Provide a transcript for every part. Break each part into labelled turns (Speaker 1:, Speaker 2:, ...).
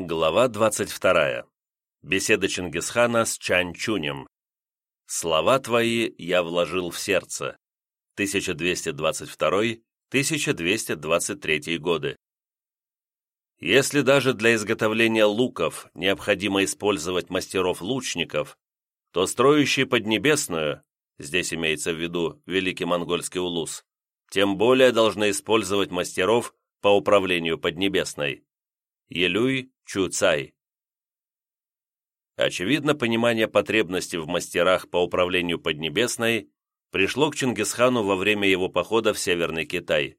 Speaker 1: Глава 22. Беседа Чингисхана с Чанчунем. «Слова твои я вложил в сердце». 1222-1223 годы. Если даже для изготовления луков необходимо использовать мастеров-лучников, то строящие Поднебесную, здесь имеется в виду Великий Монгольский улус, тем более должны использовать мастеров по управлению Поднебесной. Елюй Чуцай. Очевидно, понимание потребности в мастерах по управлению Поднебесной пришло к Чингисхану во время его похода в Северный Китай.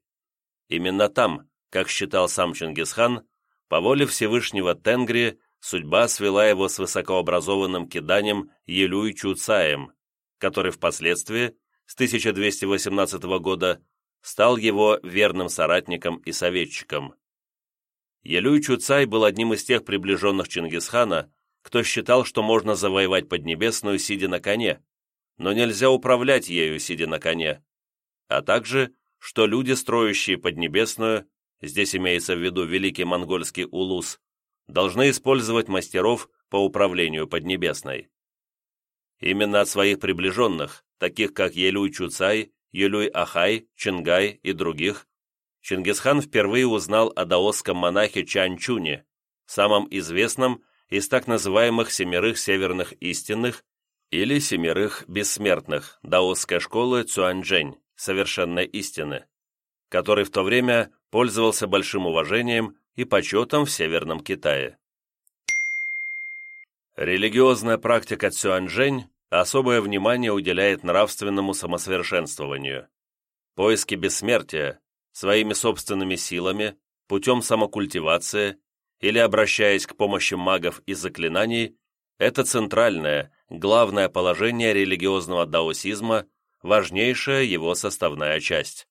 Speaker 1: Именно там, как считал сам Чингисхан, по воле Всевышнего Тенгри судьба свела его с высокообразованным киданем Елюй Чуцаем, который впоследствии, с 1218 года, стал его верным соратником и советчиком. Елюй Чуцай был одним из тех приближенных Чингисхана, кто считал, что можно завоевать Поднебесную, сидя на коне, но нельзя управлять ею, сидя на коне, а также, что люди, строящие Поднебесную, здесь имеется в виду Великий Монгольский Улус, должны использовать мастеров по управлению Поднебесной. Именно от своих приближенных, таких как Елюй Чуцай, Елюй Ахай, Чингай и других, Чингисхан впервые узнал о даосском монахе Чанчуне, самом известном из так называемых «семерых северных истинных» или «семерых бессмертных» даосской школы Цюаньчжэнь, совершенной истины, который в то время пользовался большим уважением и почетом в Северном Китае. Религиозная практика Цюаньчжэнь особое внимание уделяет нравственному самосовершенствованию. Поиски бессмертия, своими собственными силами, путем самокультивации или обращаясь к помощи магов и заклинаний, это центральное, главное положение религиозного даосизма, важнейшая его составная часть.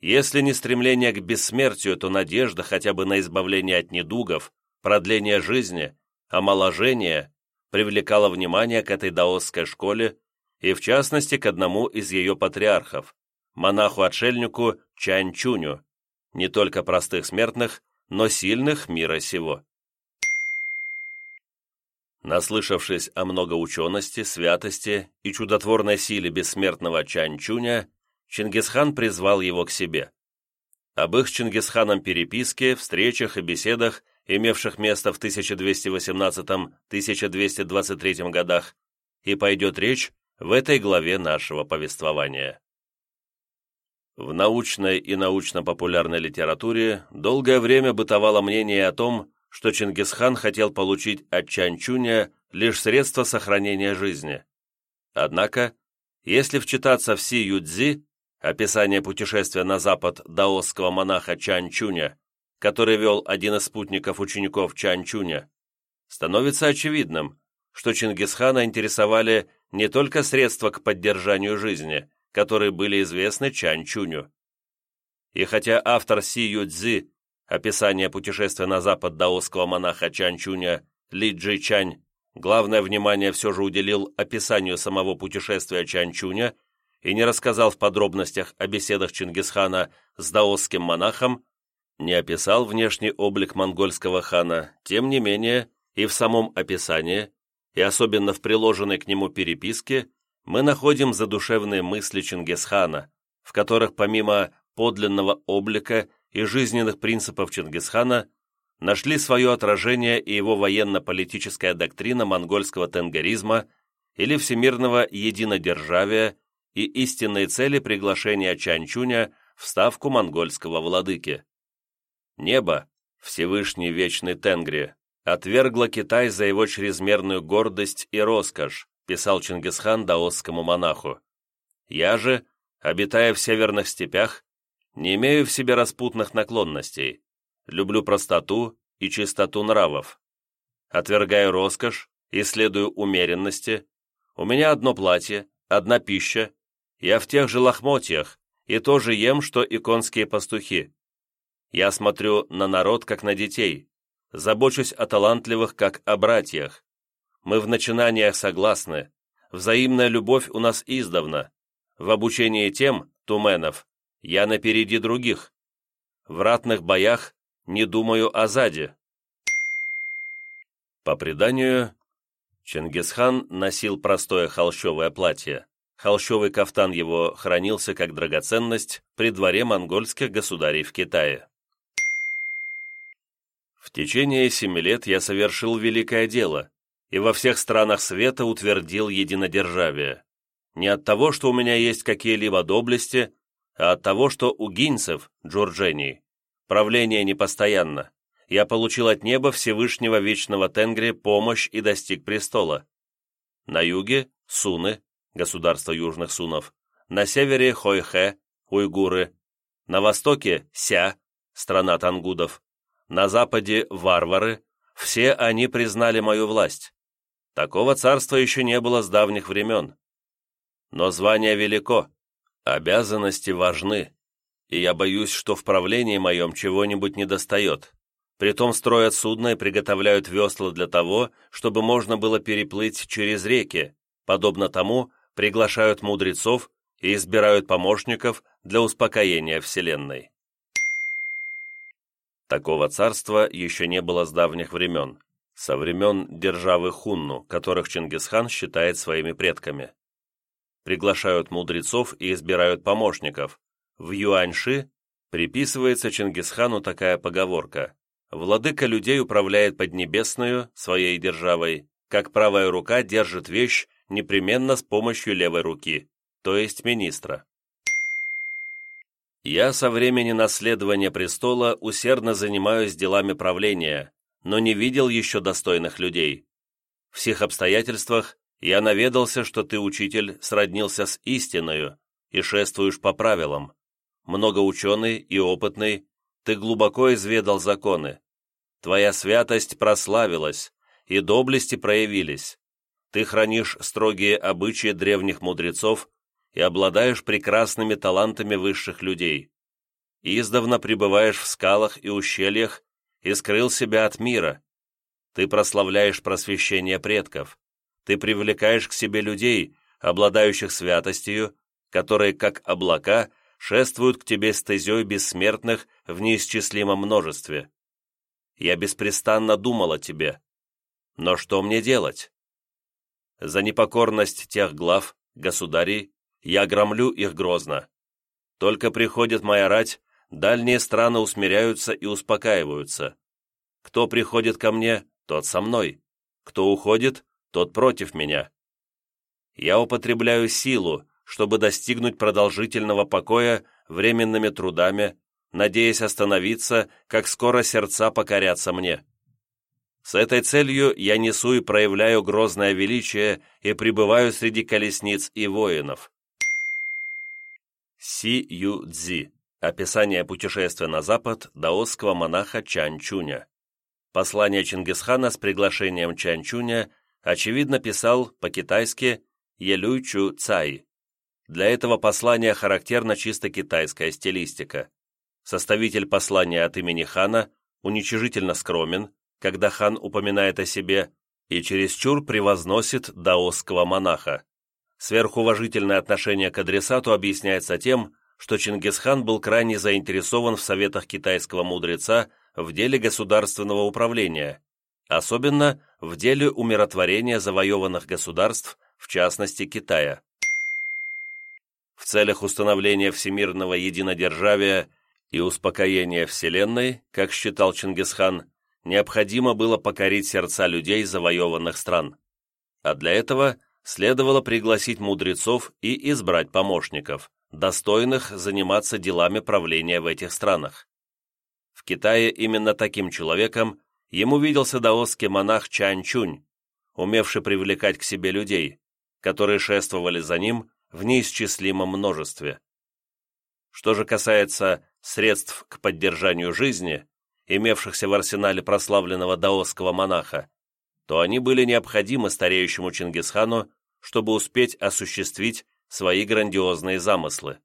Speaker 1: Если не стремление к бессмертию, то надежда хотя бы на избавление от недугов, продление жизни, омоложение привлекала внимание к этой даосской школе и, в частности, к одному из ее патриархов, монаху-отшельнику Чанчуню, не только простых смертных, но сильных мира сего. Наслышавшись о многоучености, святости и чудотворной силе бессмертного Чанчуня, Чингисхан призвал его к себе. Об их с Чингисханом переписке, встречах и беседах, имевших место в 1218-1223 годах, и пойдет речь в этой главе нашего повествования. В научной и научно-популярной литературе долгое время бытовало мнение о том, что Чингисхан хотел получить от Чанчуня лишь средства сохранения жизни. Однако, если вчитаться в Си Юдзи, описание путешествия на запад даосского монаха Чанчуня, который вел один из спутников учеников Чанчуня, становится очевидным, что Чингисхана интересовали не только средства к поддержанию жизни, которые были известны Чан Чуню. И хотя автор Си Юдзи, описание путешествия на запад даосского монаха Чан Чуня Ли Джи Чань, главное внимание все же уделил описанию самого путешествия Чан Чуня и не рассказал в подробностях о беседах Чингисхана с даосским монахом, не описал внешний облик монгольского хана, тем не менее и в самом описании, и особенно в приложенной к нему переписке, мы находим задушевные мысли Чингисхана, в которых помимо подлинного облика и жизненных принципов Чингисхана нашли свое отражение и его военно-политическая доктрина монгольского тенгаризма или всемирного единодержавия и истинные цели приглашения Чанчуня в ставку монгольского владыки. Небо, Всевышний Вечный Тенгри, отвергло Китай за его чрезмерную гордость и роскошь, писал Чингисхан даосскому монаху. «Я же, обитая в северных степях, не имею в себе распутных наклонностей, люблю простоту и чистоту нравов. Отвергаю роскошь и следую умеренности. У меня одно платье, одна пища, я в тех же лохмотьях и тоже ем, что и конские пастухи. Я смотрю на народ, как на детей, забочусь о талантливых, как о братьях. Мы в начинаниях согласны. Взаимная любовь у нас издавна. В обучении тем, туменов, я напереди других. В ратных боях не думаю о заде. По преданию, Чингисхан носил простое холщовое платье. Холщовый кафтан его хранился как драгоценность при дворе монгольских государей в Китае. В течение семи лет я совершил великое дело и во всех странах света утвердил единодержавие. Не от того, что у меня есть какие-либо доблести, а от того, что у гинцев, джурджений, правление непостоянно. Я получил от неба Всевышнего Вечного Тенгри помощь и достиг престола. На юге – Суны, государство южных Сунов, на севере – Хойхэ, уйгуры, на востоке – Ся, страна тангудов, на западе – варвары, все они признали мою власть. Такого царства еще не было с давних времен. Но звание велико, обязанности важны, и я боюсь, что в правлении моем чего-нибудь недостает. Притом строят судно и приготовляют весла для того, чтобы можно было переплыть через реки, подобно тому приглашают мудрецов и избирают помощников для успокоения Вселенной. Такого царства еще не было с давних времен, со времен державы Хунну, которых Чингисхан считает своими предками. Приглашают мудрецов и избирают помощников. В Юаньши приписывается Чингисхану такая поговорка Владыка людей управляет Поднебесную, своей державой, как правая рука держит вещь непременно с помощью левой руки, то есть министра. Я со времени наследования престола усердно занимаюсь делами правления, но не видел еще достойных людей. В всех обстоятельствах я наведался, что ты, учитель, сроднился с истиною и шествуешь по правилам. Многоученый и опытный, ты глубоко изведал законы. Твоя святость прославилась, и доблести проявились. Ты хранишь строгие обычаи древних мудрецов и обладаешь прекрасными талантами высших людей. Издавна пребываешь в скалах и ущельях и скрыл себя от мира. Ты прославляешь просвещение предков. Ты привлекаешь к себе людей, обладающих святостью, которые, как облака, шествуют к тебе стезей бессмертных в неисчислимом множестве. Я беспрестанно думал о тебе. Но что мне делать? За непокорность тех глав, государей, я громлю их грозно. Только приходит моя рать, дальние страны усмиряются и успокаиваются. Кто приходит ко мне, тот со мной. Кто уходит, тот против меня. Я употребляю силу, чтобы достигнуть продолжительного покоя временными трудами, надеясь остановиться, как скоро сердца покорятся мне. С этой целью я несу и проявляю грозное величие и пребываю среди колесниц и воинов. Си Ю Цзи. Описание путешествия на запад даосского монаха Чан Чуня. Послание Чингисхана с приглашением Чан Чуня очевидно писал по-китайски Елюй Чу Цай. Для этого послания характерна чисто китайская стилистика. Составитель послания от имени хана уничижительно скромен, когда хан упоминает о себе, и чересчур превозносит даосского монаха. Сверхуважительное отношение к адресату объясняется тем, что Чингисхан был крайне заинтересован в советах китайского мудреца в деле государственного управления, особенно в деле умиротворения завоеванных государств, в частности Китая. В целях установления всемирного единодержавия и успокоение Вселенной, как считал Чингисхан, необходимо было покорить сердца людей завоеванных стран. А для этого следовало пригласить мудрецов и избрать помощников, достойных заниматься делами правления в этих странах. В Китае именно таким человеком ему виделся даосский монах Чан Чунь, умевший привлекать к себе людей, которые шествовали за ним в неисчислимом множестве. Что же касается средств к поддержанию жизни, имевшихся в арсенале прославленного даосского монаха, то они были необходимы стареющему Чингисхану, чтобы успеть осуществить свои грандиозные замыслы.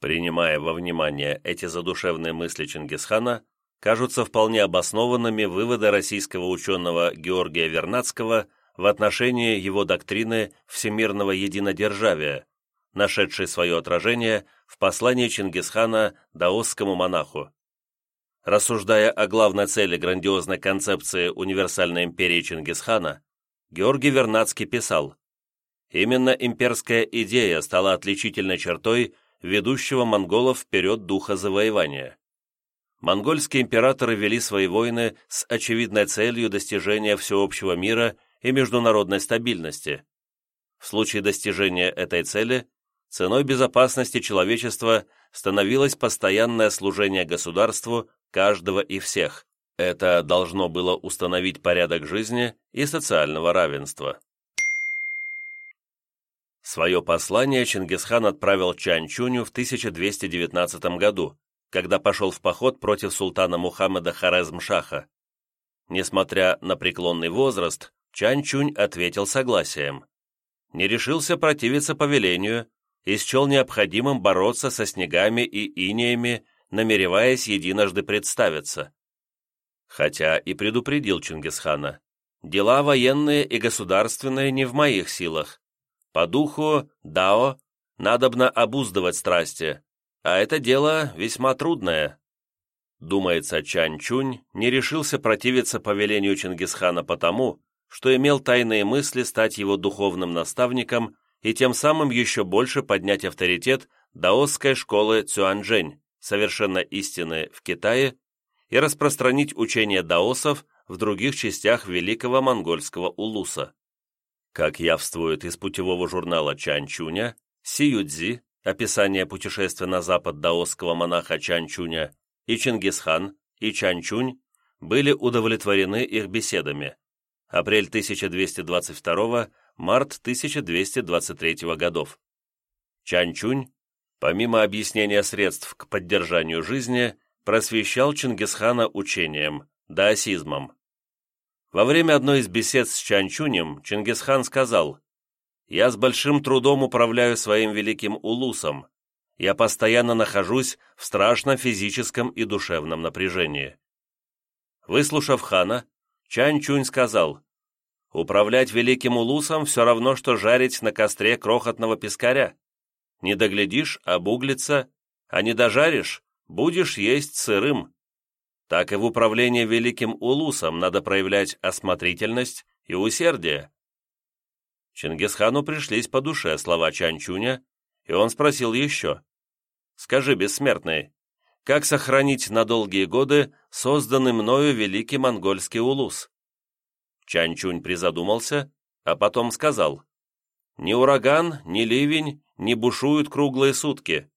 Speaker 1: Принимая во внимание эти задушевные мысли Чингисхана, кажутся вполне обоснованными выводы российского ученого Георгия Вернадского в отношении его доктрины всемирного единодержавия, нашедшей свое отражение в послании Чингисхана даосскому монаху. Рассуждая о главной цели грандиозной концепции универсальной империи Чингисхана, Георгий Вернадский писал, «Именно имперская идея стала отличительной чертой ведущего монголов вперед духа завоевания. Монгольские императоры вели свои войны с очевидной целью достижения всеобщего мира и международной стабильности. В случае достижения этой цели ценой безопасности человечества становилось постоянное служение государству каждого и всех. Это должно было установить порядок жизни и социального равенства. Свое послание Чингисхан отправил Чанчуню в 1219 году, когда пошел в поход против султана Мухаммеда Хорезмшаха. Несмотря на преклонный возраст, Чанчунь ответил согласием. Не решился противиться повелению и счел необходимым бороться со снегами и инеями намереваясь единожды представиться. Хотя и предупредил Чингисхана, дела военные и государственные не в моих силах. По духу, дао, надобно обуздывать страсти, а это дело весьма трудное. Думается, Чань-Чунь не решился противиться повелению Чингисхана потому, что имел тайные мысли стать его духовным наставником и тем самым еще больше поднять авторитет даосской школы Цюаньжэнь совершенно истины в Китае и распространить учение даосов в других частях великого монгольского улуса. Как явствует из путевого журнала Чанчуня, Сиюдзи, описание путешествия на запад даосского монаха Чанчуня, и Чингисхан, и Чанчунь были удовлетворены их беседами. Апрель 1222, март 1223 годов. Чанчунь помимо объяснения средств к поддержанию жизни, просвещал Чингисхана учением, даосизмом. Во время одной из бесед с Чанчунем Чингисхан сказал, «Я с большим трудом управляю своим великим улусом. Я постоянно нахожусь в страшном физическом и душевном напряжении». Выслушав хана, Чанчунь сказал, «Управлять великим улусом все равно, что жарить на костре крохотного пескаря. Не доглядишь, обуглится, а не дожаришь, будешь есть сырым. Так и в управлении великим улусом надо проявлять осмотрительность и усердие. Чингисхану пришлись по душе слова Чанчуня, и он спросил еще. «Скажи, бессмертный, как сохранить на долгие годы созданный мною великий монгольский улус?» Чанчунь призадумался, а потом сказал. «Ни ураган, ни ливень не бушуют круглые сутки.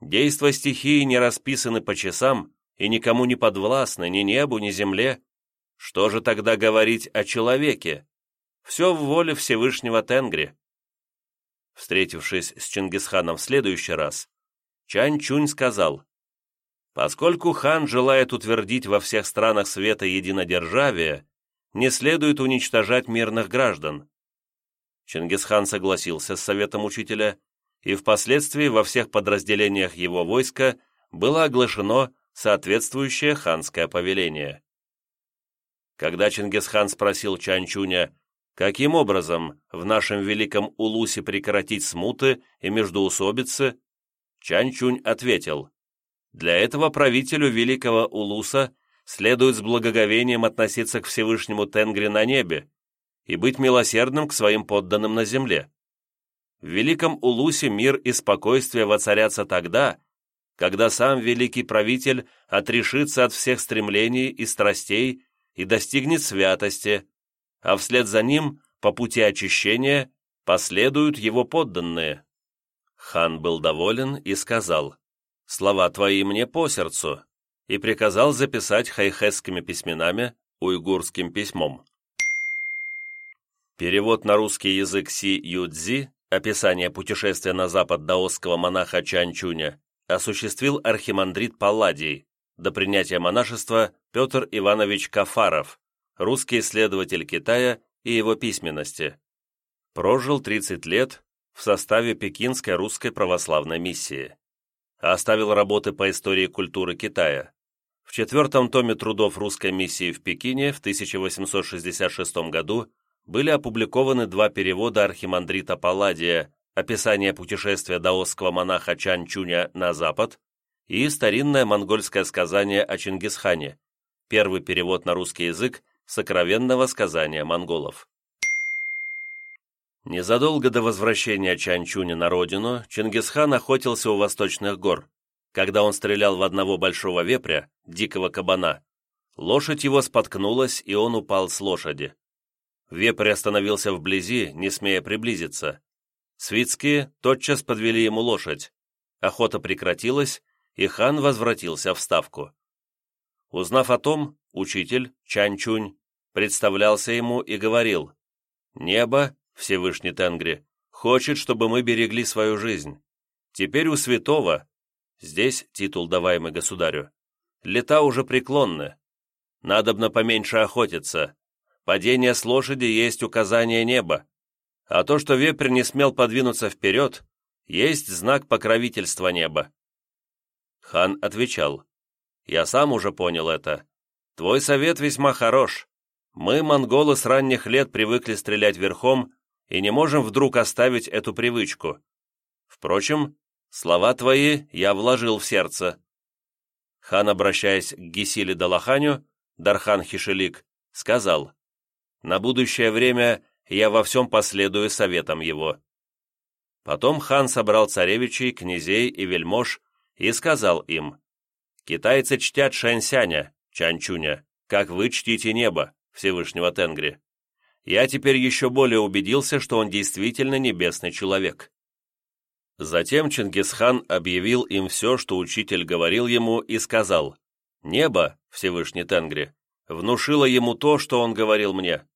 Speaker 1: Действа стихии не расписаны по часам и никому не подвластны, ни небу, ни земле. Что же тогда говорить о человеке? Все в воле Всевышнего Тенгри. Встретившись с Чингисханом в следующий раз, Чань Чунь сказал, «Поскольку хан желает утвердить во всех странах света единодержавие, не следует уничтожать мирных граждан. Чингисхан согласился с советом учителя, и впоследствии во всех подразделениях его войска было оглашено соответствующее ханское повеление. Когда Чингисхан спросил Чанчуня, каким образом в нашем великом Улусе прекратить смуты и междоусобицы, Чанчунь ответил, «Для этого правителю великого Улуса следует с благоговением относиться к Всевышнему Тенгри на небе, и быть милосердным к своим подданным на земле. В великом Улусе мир и спокойствие воцарятся тогда, когда сам великий правитель отрешится от всех стремлений и страстей и достигнет святости, а вслед за ним, по пути очищения, последуют его подданные. Хан был доволен и сказал, «Слова твои мне по сердцу», и приказал записать хайхесскими письменами, уйгурским письмом. Перевод на русский язык Си Юдзи, описание путешествия на запад даосского монаха Чанчуня, осуществил архимандрит Палладий, до принятия монашества Петр Иванович Кафаров, русский исследователь Китая и его письменности. Прожил 30 лет в составе Пекинской русской православной миссии. Оставил работы по истории культуры Китая. В четвертом томе трудов русской миссии в Пекине в 1866 году были опубликованы два перевода архимандрита Палладия «Описание путешествия даосского монаха Чан Чуня на запад» и старинное монгольское сказание о Чингисхане, первый перевод на русский язык сокровенного сказания монголов. Незадолго до возвращения Чанчуня на родину Чингисхан охотился у восточных гор. Когда он стрелял в одного большого вепря, дикого кабана, лошадь его споткнулась, и он упал с лошади. Вепрь остановился вблизи, не смея приблизиться. Свитские тотчас подвели ему лошадь. Охота прекратилась, и хан возвратился в ставку. Узнав о том, учитель, Чанчунь, представлялся ему и говорил, «Небо, Всевышний Тенгри, хочет, чтобы мы берегли свою жизнь. Теперь у святого, здесь титул даваемый государю, лета уже преклонны. Надобно поменьше охотиться. Падение с лошади есть указание неба. А то, что вепрь не смел подвинуться вперед, есть знак покровительства неба. Хан отвечал, «Я сам уже понял это. Твой совет весьма хорош. Мы, монголы, с ранних лет привыкли стрелять верхом и не можем вдруг оставить эту привычку. Впрочем, слова твои я вложил в сердце». Хан, обращаясь к Гесиле Далаханю, Дархан Хишелик, сказал, «На будущее время я во всем последую советам его». Потом хан собрал царевичей, князей и вельмож и сказал им, «Китайцы чтят Шэньсяня, Чанчуня, как вы чтите небо, Всевышнего Тенгри. Я теперь еще более убедился, что он действительно небесный человек». Затем Чингисхан объявил им все, что учитель говорил ему, и сказал, «Небо, Всевышний Тенгри, внушило ему то, что он говорил мне.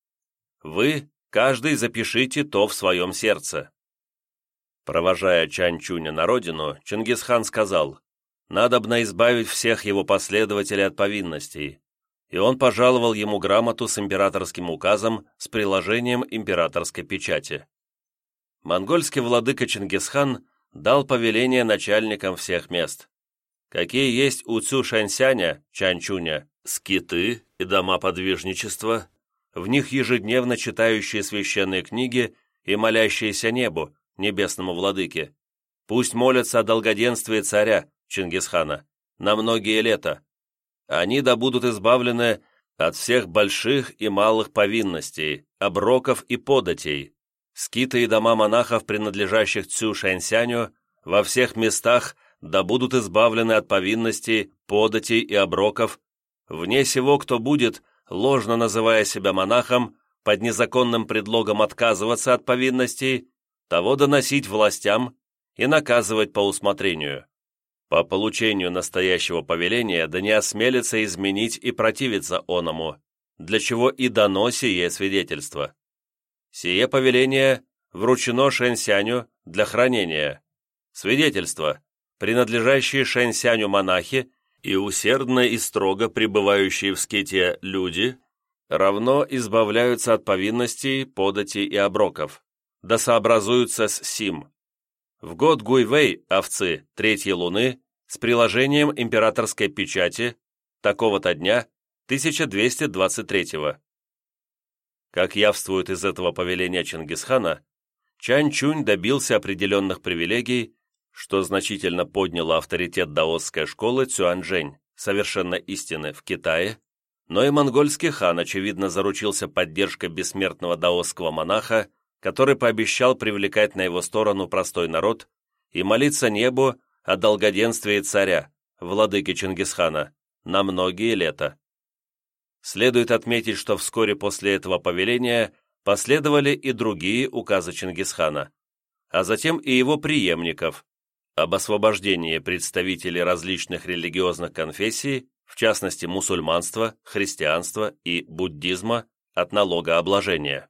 Speaker 1: Вы, каждый, запишите то в своем сердце. Провожая Чанчуня на родину, Чингисхан сказал, «Надобно избавить всех его последователей от повинностей». И он пожаловал ему грамоту с императорским указом с приложением императорской печати. Монгольский владыка Чингисхан дал повеление начальникам всех мест. Какие есть у Цю Шаньсяня, Чанчуня, скиты и дома подвижничества, в них ежедневно читающие священные книги и молящиеся небу, небесному владыке. Пусть молятся о долгоденствии царя, Чингисхана, на многие лета. Они да будут избавлены от всех больших и малых повинностей, оброков и податей. Скиты и дома монахов, принадлежащих Цю Шэньсяню, во всех местах да будут избавлены от повинностей, податей и оброков, вне сего, кто будет, ложно называя себя монахом, под незаконным предлогом отказываться от повинностей, того доносить властям и наказывать по усмотрению. По получению настоящего повеления да не осмелится изменить и противиться оному, для чего и дано сие свидетельство. Сие повеление вручено Шэньсяню для хранения. Свидетельство, принадлежащие Шэньсяню монахи и усердно и строго пребывающие в ските люди, равно избавляются от повинностей, податей и оброков да сообразуются с сим. В год Гуйвей, овцы, третьей луны, с приложением императорской печати, такого-то дня, 1223-го. Как явствует из этого повеления Чингисхана, Чань-Чунь добился определенных привилегий, что значительно подняло авторитет даосской школы Цюаньжэнь, совершенно истины, в Китае, но и монгольский хан, очевидно, заручился поддержкой бессмертного даосского монаха который пообещал привлекать на его сторону простой народ и молиться небу о долгоденствии царя, владыки Чингисхана, на многие лета. Следует отметить, что вскоре после этого повеления последовали и другие указы Чингисхана, а затем и его преемников об освобождении представителей различных религиозных конфессий, в частности мусульманства, христианства и буддизма, от налогообложения.